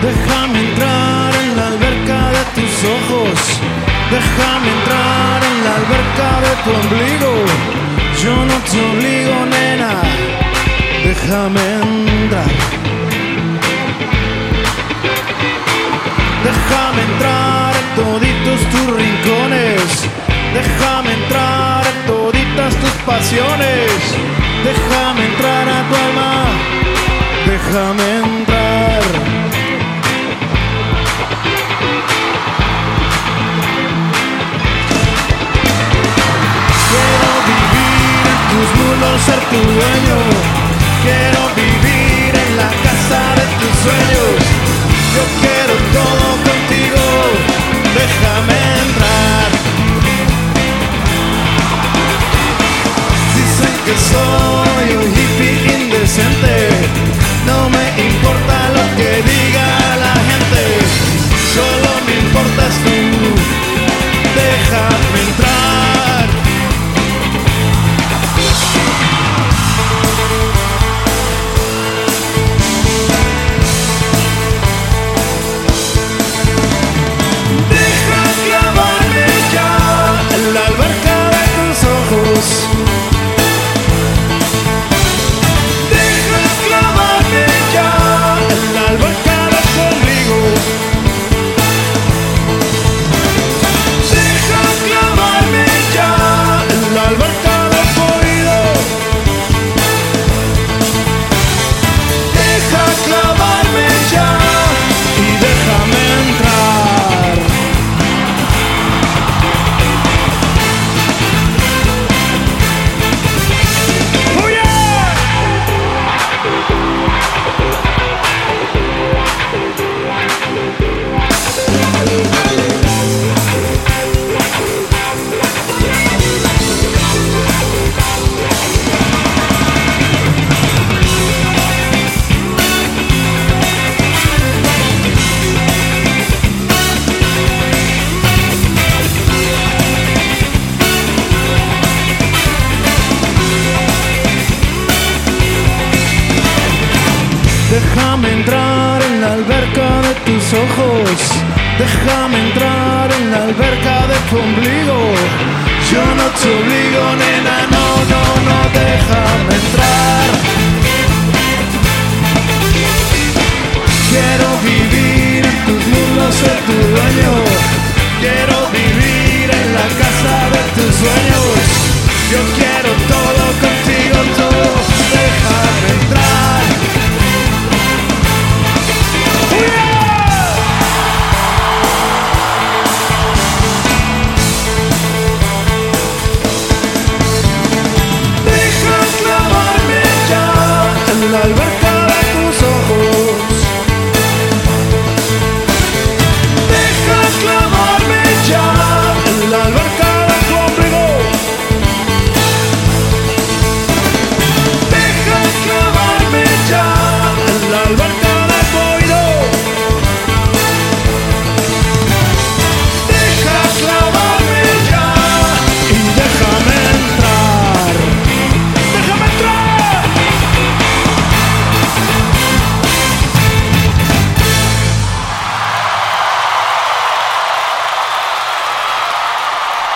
Déjame entrar en la alberca de tus ojos. Déjame entrar en la alberca de tu ombligo. Yo no te obligo, nena. Déjame entrar. Déjame entrar en toditos tus rincones. Déjame entrar en toditas tus pasiones. Déjame entrar a tu alma. Déjame entrar. Ser tu dueño. Quiero vivir en la casa de tus sueños. Yo quiero todo contigo. Déjame entrar. Dicen que soy un hippie indecente. No me importa lo que diga la gente. Solo me importas tú. Déjame entrar en la alberca de tus ojos. Déjame entrar en la alberca de tu ombligo. Yo no te obligo, nena, no, no, no, déjame entrar.